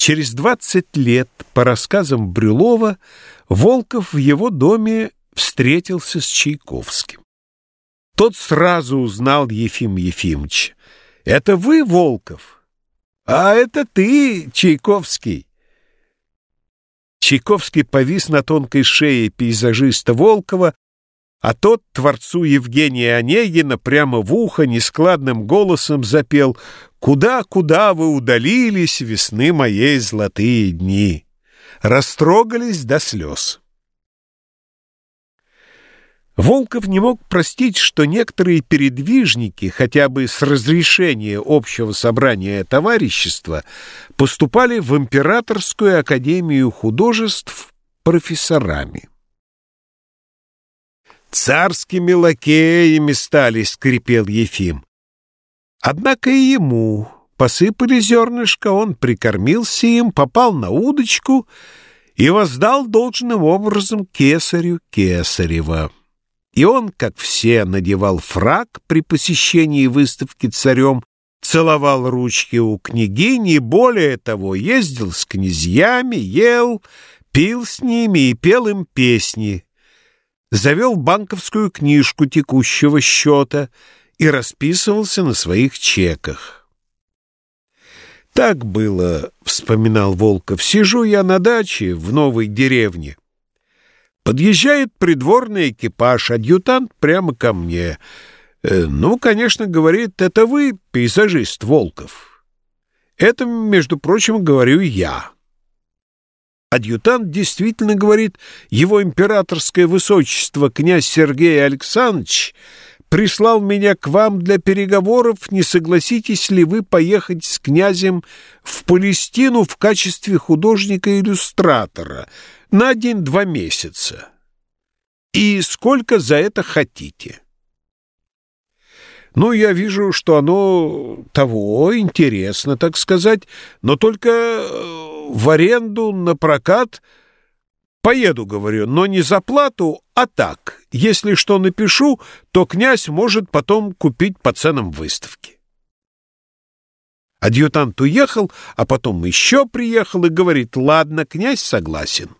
Через двадцать лет, по рассказам Брюлова, Волков в его доме встретился с Чайковским. Тот сразу узнал Ефим Ефимович. «Это вы, Волков?» «А это ты, Чайковский!» Чайковский повис на тонкой шее пейзажиста Волкова, а тот творцу Евгения Онегина прямо в ухо нескладным голосом запел «Куда, куда вы удалились, весны моей золотые дни?» Растрогались до слез. Волков не мог простить, что некоторые передвижники, хотя бы с разрешения общего собрания товарищества, поступали в Императорскую академию художеств профессорами. «Царскими лакеями стали», — скрипел Ефим. Однако и ему посыпали зернышко, он прикормился им, попал на удочку и воздал должным образом кесарю Кесарева. И он, как все, надевал фраг при посещении выставки царем, целовал ручки у княгини и, более того, ездил с князьями, ел, пил с ними и пел им песни, завел банковскую книжку текущего счета и расписывался на своих чеках. «Так было», — вспоминал Волков, — «сижу я на даче в новой деревне. Подъезжает придворный экипаж, адъютант прямо ко мне. Э, ну, конечно, говорит, это вы, пейзажист Волков. Это, между прочим, говорю я». Адъютант действительно говорит, его императорское высочество князь Сергей Александрович прислал меня к вам для переговоров, не согласитесь ли вы поехать с князем в Палестину в качестве художника-иллюстратора на один-два месяца. И сколько за это хотите? Ну, я вижу, что оно того, интересно, так сказать, но только э, в аренду, на прокат. Поеду, говорю, но не за плату, а так. Если что напишу, то князь может потом купить по ценам выставки. Адъютант уехал, а потом еще приехал и говорит, ладно, князь согласен.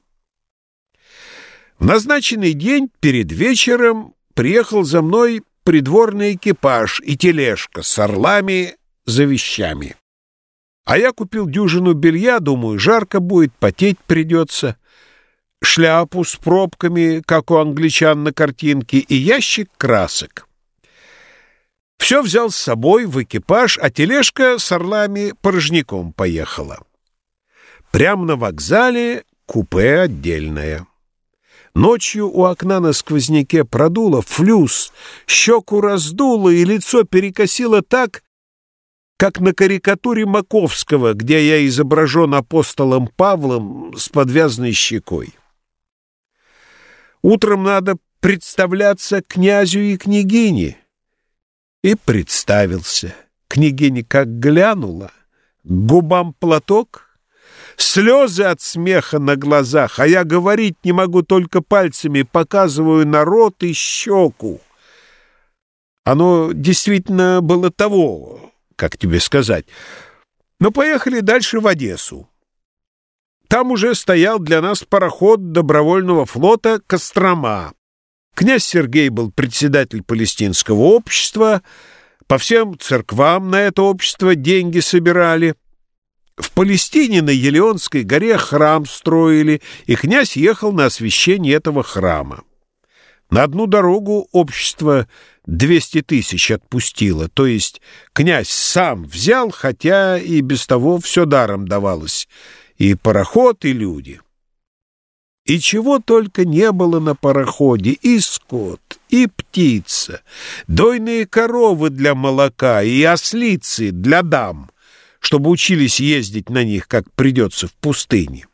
В назначенный день перед вечером приехал за мной придворный экипаж и тележка с орлами за вещами. А я купил дюжину белья, думаю, жарко будет, потеть придется. Шляпу с пробками, как у англичан на картинке, и ящик красок. Все взял с собой в экипаж, а тележка с орлами порожняком поехала. Прямо на вокзале купе отдельное. Ночью у окна на сквозняке продуло флюс, щеку раздуло и лицо перекосило так, как на карикатуре Маковского, где я изображен апостолом Павлом с подвязанной щекой. Утром надо представляться князю и княгине. И представился. Княгиня как глянула, к губам платок, слезы от смеха на глазах, а я говорить не могу, только пальцами показываю на рот и щеку. Оно действительно было того, как тебе сказать. Но поехали дальше в Одессу. Там уже стоял для нас пароход добровольного флота «Кострома». Князь Сергей был председатель палестинского общества, по всем церквам на это общество деньги собирали. В Палестине на Елеонской горе храм строили, и князь ехал на освящение этого храма. На одну дорогу общество 200 тысяч отпустило, то есть князь сам взял, хотя и без того все даром давалось, и пароход, и люди. И чего только не было на пароходе, и скот, и птица, дойные коровы для молока, и ослицы для дам, чтобы учились ездить на них, как придется в пустыне.